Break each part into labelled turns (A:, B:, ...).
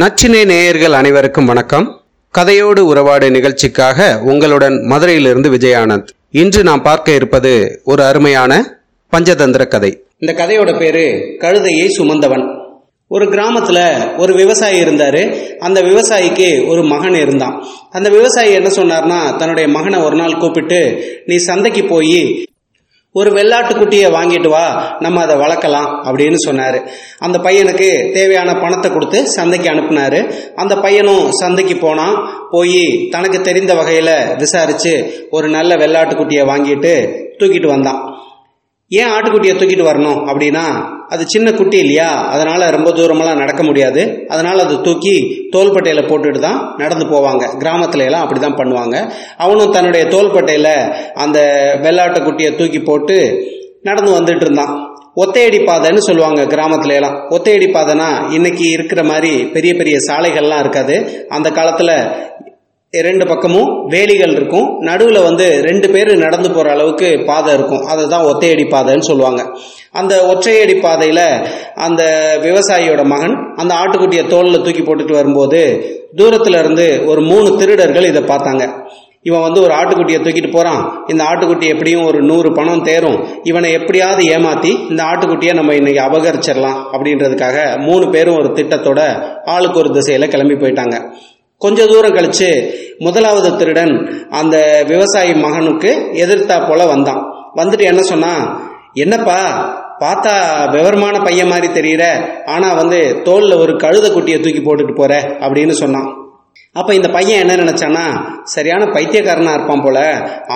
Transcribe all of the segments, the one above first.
A: நச்சினை நேயர்கள் அனைவருக்கும் வணக்கம். கதையோடு உறவாடு நிகழ்ச்சிக்காக உங்களுடன் மதுரையிலிருந்து விஜயானந்த். இன்று நாம் பார்க்க இருப்பது ஒரு அருமையான பஞ்சதந்திர கதை. இந்த கதையோட பேரு கழுதையை சுமந்தவன். ஒரு கிராமத்துல ஒரு விவசாயி இருந்தாரு. அந்த விவசாயிக்கு ஒரு மகன் இருந்தான். அந்த விவசாயி என்ன சொன்னார்னா தன்னுடைய மகனை ஒரு நாள் கூப்பிட்டு நீ சந்தைக்கு போய் ஒரு வெள்ளாட்டுக்குட்டியை வாங்கிட்டு வா நம்ம அதை வளர்க்கலாம் அப்படின்னு சொன்னாரு. அந்த பையனுக்கு தேவையான பணத்தை கொடுத்து சந்தைக்கு அனுப்புனாரு. அந்த பையனும் சந்தைக்கு போனான். போய் தனக்கு தெரிந்த வகையில் விசாரிச்சு ஒரு நல்ல வெள்ளாட்டுக்குட்டியை வாங்கிட்டு தூக்கிட்டு வந்தான். ஏன் ஆட்டுக்குட்டியை தூக்கிட்டு வரணும் அப்படின்னா அது சின்ன குட்டி இல்லையா? அதனால ரொம்ப தூரமெல்லாம் நடக்க முடியாது. அதனால அதை தூக்கி தோள்பட்டையில் போட்டுட்டு தான் நடந்து போவாங்க. கிராமத்துல எல்லாம் அப்படிதான் பண்ணுவாங்க. அவனும் தன்னுடைய தோள்பட்டையில் அந்த வெள்ளாட்டு குட்டியை தூக்கி போட்டு நடந்து வந்துட்டு இருந்தான். ஒத்தையடி பாதைன்னு சொல்லுவாங்க கிராமத்துல எல்லாம். ஒத்தையடி பாதைனா இன்னைக்கு இருக்கிற மாதிரி பெரிய பெரிய சாலைகள்லாம் இருக்காது. அந்த காலத்துல ரெண்டு பக்கமும் வேலிகள் இருக்கும். நடுவில் வந்து ரெண்டு பேர் நடந்து போகிற அளவுக்கு பாதை இருக்கும். அதுதான் ஒத்தையடி பாதைன்னு சொல்லுவாங்க. அந்த ஒற்றையடி பாதையில் அந்த விவசாயியோட மகன் அந்த ஆட்டுக்குட்டியை தோளில் தூக்கி போட்டுட்டு வரும்போது தூரத்தில் இருந்து ஒரு மூணு திருடர்கள் இதை பார்த்தாங்க. இவன் வந்து ஒரு ஆட்டுக்குட்டியை தூக்கிட்டு போகிறான் இந்த ஆட்டுக்குட்டி எப்படியும் ஒரு நூறு பணம் தேரும். இவனை எப்படியாவது ஏமாற்றி இந்த ஆட்டுக்குட்டியை நம்ம இன்னைக்கு அபகரிச்சிடலாம் அப்படின்றதுக்காக மூணு பேரும் ஒரு திட்டத்தோட ஆளுக்கு ஒரு திசையில் கிளம்பி போயிட்டாங்க. கொஞ்ச தூரம் கழிச்சு முதலாவது திருடன் அந்த விவசாயி மகனுக்கு எதிர்த்தா போல வந்தான். வந்துட்டு என்ன சொன்னா என்னப்பா பார்த்தா விவரமான பையன் மாதிரி தெரியற ஆனா வந்து தோல்ல ஒரு கழுத குட்டியை தூக்கி போட்டுட்டு போற அப்படின்னு சொன்னான். அப்ப இந்த பையன் என்ன நினைச்சானா சரியான பைத்தியக்காரனா இருப்பான் போல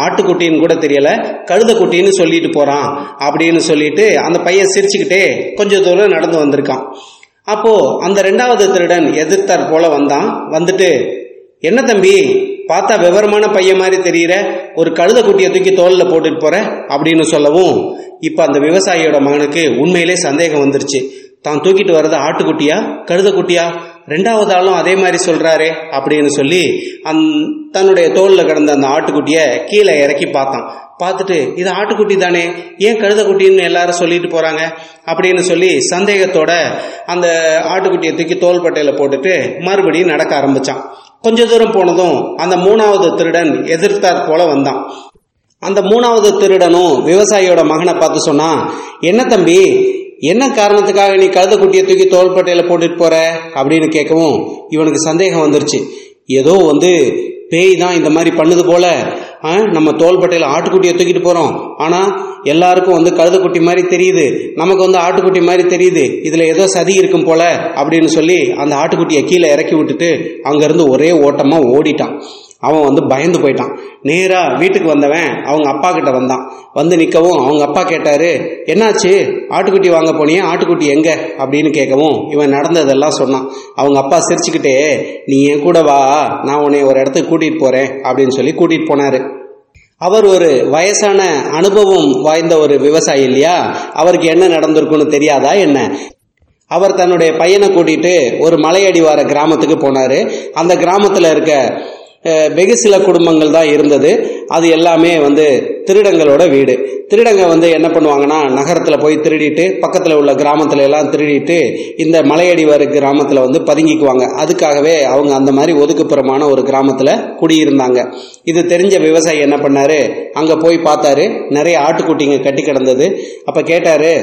A: ஆட்டுக்குட்டின்னு கூட தெரியல கழுத குட்டின்னு சொல்லிட்டு போறான் அப்படின்னு சொல்லிட்டு அந்த பையன் சிரிச்சுக்கிட்டே கொஞ்ச தூரம் நடந்து வந்திருக்கான். அப்போ அந்த ரெண்டாவது திருடன் எதிர்த்தார் போல வந்தான். வந்துட்டு என்ன தம்பி பார்த்தா விவரமான பையன் மாதிரி தெரியற ஒரு கழுத குட்டியை தூக்கி தோல்ல போட்டுட்டு போற? அப்படின்னு சொல்லவும் இப்ப அந்த விவசாயியோட மகனுக்கு உண்மையிலே சந்தேகம் வந்துருச்சு. தான் தூக்கிட்டு வர்றது ஆட்டுக்குட்டியா கழுத குட்டியா? ரெண்டாவது ஆளும் அதே மாதிரி சொல்றாரே அப்படின்னு சொல்லி அந் தன்னுடைய தோல்ல கிடந்த அந்த ஆட்டுக்குட்டிய கீழே இறக்கி பார்த்தான். பார்த்துட்டு இது ஆட்டுக்குட்டி தானே ஏன் கழுத குட்டின்னு எல்லாரும் சொல்லிட்டு போறாங்க? அப்படின்னு சொல்லி சந்தேகத்தோட அந்த ஆட்டுக்குட்டியை தூக்கி தோள்பட்டையில் போட்டுட்டு மறுபடியும் நடக்க ஆரம்பிச்சான். கொஞ்ச தூரம் போனதும் அந்த மூணாவது திருடன் எதிர்த்தாற் போல வந்தான். அந்த மூணாவது திருடனும் விவசாயியோட மகனை பார்த்து சொன்னா என்ன தம்பி என்ன காரணத்துக்காக நீ கழுத குட்டியை தூக்கி தோள்பட்டையில போட்டுட்டு போற? அப்படின்னு கேட்கவும் இவனுக்கு சந்தேகம் வந்துருச்சு. ஏதோ வந்து பேய் தான் இந்த மாதிரி பண்ணுது போல. நம்ம தோள்பட்டையில் ஆட்டுக்குட்டியை தூக்கிட்டு போறோம். ஆனா எல்லாருக்கும் வந்து கழுதுக்குட்டி மாதிரி தெரியுது. நமக்கு வந்து ஆட்டுக்குட்டி மாதிரி தெரியுது. இதுல ஏதோ சதி இருக்கும் போல அப்படின்னு சொல்லி அந்த ஆட்டுக்குட்டியை கீழே இறக்கி விட்டுட்டு அங்கிருந்து ஒரே ஓட்டமா ஓடிட்டான். அவன் வந்து பயந்து போயிட்டான். நேராக வீட்டுக்கு வந்தவன் அவங்க அப்பா கிட்ட வந்தான். வந்து நிற்கவும் அவங்க அப்பா கேட்டாரு என்னாச்சு? ஆட்டுக்குட்டி வாங்க போனியே? ஆட்டுக்குட்டி எங்க? அப்படின்னு கேட்கவும் இவன் நடந்ததெல்லாம் சொன்னான். அவங்க அப்பா சிரிச்சுக்கிட்டே நீ என் கூட வா நான் உன்னை ஒரு இடத்துக்கு கூட்டிட்டு போறேன் அப்படின்னு சொல்லி கூட்டிட்டு போனாரு. அவர் ஒரு வயசான அனுபவம் வாய்ந்த ஒரு விவசாயி இல்லையா? அவருக்கு என்ன நடந்திருக்குன்னு தெரியாதா என்ன? அவர் தன்னுடைய பையனை கூட்டிட்டு ஒரு மலையடிவார கிராமத்துக்கு போனாரு. அந்த கிராமத்துல இருக்க வெகு சில குடும்பங்கள் தான் இருந்தது. அது எல்லாமே வந்து திருடங்களோட வீடு. திருடங்க வந்து என்ன பண்ணுவாங்கன்னா நகரத்தில் போய் திருடிட்டு பக்கத்தில் உள்ள கிராமத்துல எல்லாம் திருடிட்டு இந்த மலையடிவார கிராமத்தில் வந்து பதுங்கிக்குவாங்க. அதுக்காகவே அவங்க அந்த மாதிரி ஒதுக்குப்புறமான ஒரு கிராமத்தில் குடியிருந்தாங்க. இது தெரிஞ்ச விவசாயி என்ன பண்ணாரு? அங்கே போய் பார்த்தாரு. நிறைய ஆட்டுக்குட்டிங்க கட்டி கிடந்தது. அப்போ கேட்டாரு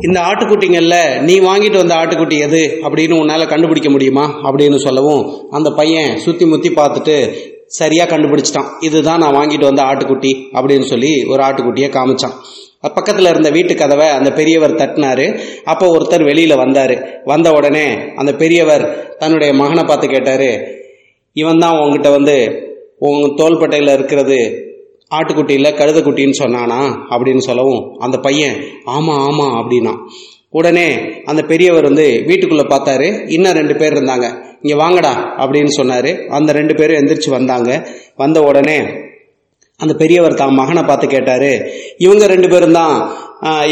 A: இந்த ஆட்டுக்குட்டிங்களில் நீ வாங்கிட்டு வந்த ஆட்டுக்குட்டி எது? அப்படின்னு உன்னால கண்டுபிடிக்க முடியுமா? அப்படின்னு சொல்லவும் அந்த பையன் சுத்தி முத்தி பார்த்துட்டு சரியா கண்டுபிடிச்சிட்டான். இதுதான் நான் வாங்கிட்டு வந்த ஆட்டுக்குட்டி அப்படின்னு சொல்லி ஒரு ஆட்டுக்குட்டியை காமிச்சான். பக்கத்தில் பக்கத்துல இருந்த வீட்டு கதவை அந்த பெரியவர் தட்டினாரு. அப்போ ஒருத்தர் வெளியில வந்தாரு. வந்த உடனே அந்த பெரியவர் தன்னுடைய மகனை பார்த்து கேட்டாரு இவன் தான் உங்ககிட்ட வந்து உங்க தோள்பட்டையில் இருக்கிறது ஆட்டுக்குட்டி இல்ல கழுதைக்குட்டின்னு சொன்னானா அப்படின்னு சொல்லவும் அந்த பையன் ஆமாம் ஆமாம் அப்படின்னா உடனே அந்த பெரியவர் வந்து வீட்டுக்குள்ளே பார்த்தாரு. இன்னும் ரெண்டு பேர் இருந்தாங்க. இங்கே வாங்கடா அப்படின்னு சொன்னார். அந்த ரெண்டு பேரும் எந்திரிச்சு வந்தாங்க. வந்த உடனே அந்த பெரியவர் தான் மகனை பார்த்து கேட்டார். இவங்க ரெண்டு பேரும் தான்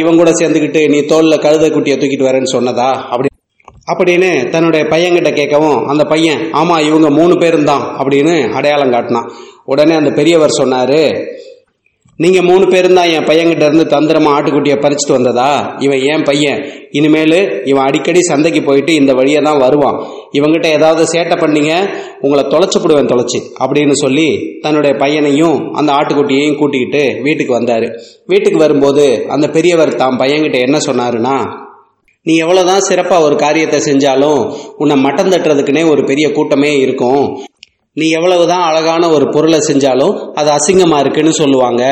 A: இவங்க கூட சேர்ந்துக்கிட்டு நீ தோளில் கழுதை குட்டியை தூக்கிட்டு வரேன்னு சொன்னதா? அப்படி அப்படின்னு தன்னுடைய பையன்கிட்ட கேட்கவும் அந்த பையன் ஆமாம் இவங்க மூணு பேரும் தான் அப்படின்னு அடையாளம் காட்டினான். உடனே அந்த பெரியவர் சொன்னாரு நீங்க மூணு பேரும் தான் என் பையன்கிட்ட இருந்து தந்திரமா ஆட்டுக்குட்டியை பறிச்சுட்டு வந்ததா? இவன் ஏன் பையன்? இனிமேல் இவன் அடிக்கடி சந்தைக்கு போயிட்டு இந்த வழியை தான் வருவான். இவங்கிட்ட ஏதாவது சேட்டை பண்ணீங்க உங்களை தொலைச்சி போடுவேன் தொலைச்சி அப்படின்னு சொல்லி தன்னுடைய பையனையும் அந்த ஆட்டுக்குட்டியையும் கூட்டிக்கிட்டு வீட்டுக்கு வந்தாரு. வீட்டுக்கு வரும்போது அந்த பெரியவர் தான் பையன்கிட்ட என்ன சொன்னாருன்னா நீ எவ்வளோதான் சிறப்பாக ஒரு காரியத்தை செஞ்சாலும் உன்னை மட்டம் தட்டுறதுக்குன்னே ஒரு பெரிய கூட்டமே இருக்கும். நீ எவ்வளவுதான் அழகான ஒரு பொருளை செஞ்சாலும் அது அசிங்கமா இருக்குன்னு சொல்லுவாங்க.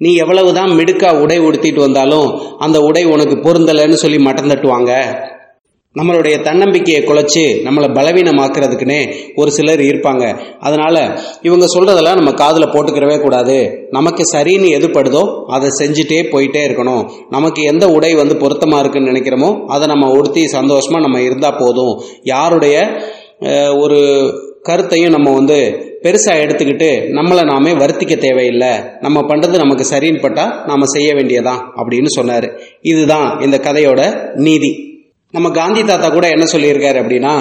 A: நீ எவ்வளவுதான் மிடுக்கா உடை உடுத்திட்டு வந்தாலும் அந்த உடை உனக்கு பொருந்தலைன்னு சொல்லி மட்டம் தட்டுவாங்க. நம்மளுடைய தன்னம்பிக்கையை குலைச்சி நம்மளை பலவீனமாக்குறதுக்குன்னே ஒரு சிலர் இருப்பாங்க. அதனால இவங்க சொல்றதெல்லாம் நம்ம காதில் போட்டுக்கிறவே கூடாது. நமக்கு சரின்னு எதுப்படுதோ அதை செஞ்சுட்டே போயிட்டே இருக்கணும். நமக்கு எந்த உடை வந்து பொருத்தமாக இருக்குன்னு நினைக்கிறோமோ அதை நம்ம உடுத்தி சந்தோஷமாக நம்ம இருந்தால் போதும். யாருடைய ஒரு கருத்தையும் நம்ம வந்து பெருசாக எடுத்துக்கிட்டு நம்மளை நாமே வருத்திக்க தேவையில்லை. நம்ம பண்ணுறது நமக்கு சரின்னு நாம் செய்ய வேண்டியதான் அப்படின்னு சொன்னார். இதுதான் இந்த கதையோட நீதி. நம்ம காந்தி தாத்தா கூட என்ன சொல்லியிருக்காரு அப்படின்னா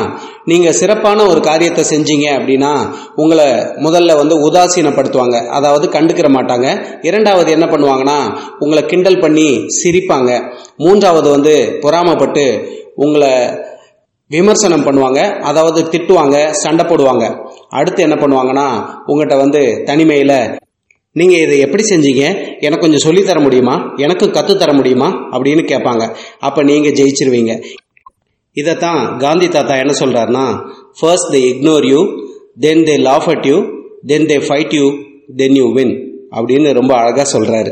A: நீங்கள் சிறப்பான ஒரு காரியத்தை செஞ்சீங்க அப்படின்னா உங்களை முதல்ல வந்து உதாசீனப்படுத்துவாங்க. அதாவது கண்டுக்கிற மாட்டாங்க. இரண்டாவது என்ன பண்ணுவாங்கன்னா உங்களை கிண்டல் பண்ணி சிரிப்பாங்க. மூன்றாவது வந்து பொறாமப்பட்டு உங்களை விமர்சனம் பண்ணுவாங்க அதாவது திட்டுவாங்க சண்டை போடுவாங்க. அடுத்து என்ன பண்ணுவாங்கன்னா உங்கள்கிட்ட வந்து தனிமையில் நீங்கள் இதை எப்படி செஞ்சீங்க? எனக்கு கொஞ்சம் சொல்லித்தர முடியுமா? எனக்கும் கற்றுத்தர தர முடியுமா? அப்படின்னு கேட்பாங்க. அப்போ நீங்கள் ஜெயிச்சிருவீங்க. இதைத்தான் காந்தி தாத்தா என்ன சொல்கிறாருன்னா first they ignore you then they laugh at you then they fight you then you win அப்படின்னு ரொம்ப அழகாக சொல்கிறாரு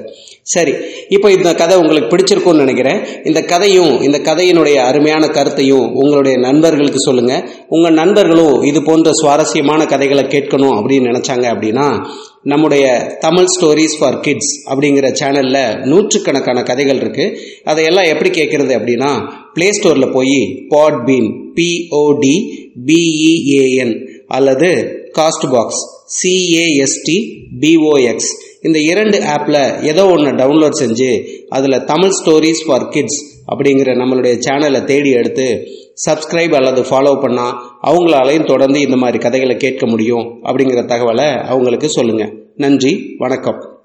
A: சரி இப்போ இந்த கதை உங்களுக்கு பிடிச்சிருக்கும்னு நினைக்கிறேன். இந்த கதையும் இந்த கதையினுடைய அருமையான கருத்தையும் உங்களுடைய நண்பர்களுக்கு சொல்லுங்கள் உங்கள் நண்பர்களும் இது போன்ற சுவாரஸ்யமான கதைகளை கேட்கணும் அப்படின்னு நினச்சாங்க அப்படின்னா நம்முடைய தமிழ் ஸ்டோரிஸ் ஃபார் கிட்ஸ் அப்படிங்கிற சேனலில் நூற்றுக்கணக்கான கதைகள் இருக்குது அதையெல்லாம் எப்படி கேட்குறது அப்படின்னா ப்ளே ஸ்டோரில் போய் Podbean P O D B E A N அல்லது Castbox C A S T B O X இந்த இரண்டு ஆப்பில் ஏதோ ஒன்று டவுன்லோட் செஞ்சு அதில் தமிழ் ஸ்டோரிஸ் ஃபார் கிட்ஸ் அப்படிங்கிற நம்மளுடைய சேனலை தேடி எடுத்து சப்ஸ்கிரைப் அல்லது ஃபாலோ பண்ணால் அவங்களாலையும் தொடர்ந்து இந்த மாதிரி கதைகளை கேட்க முடியும் அப்படிங்கிற தகவலை அவங்களுக்கு சொல்லுங்கள் நன்றி வணக்கம்.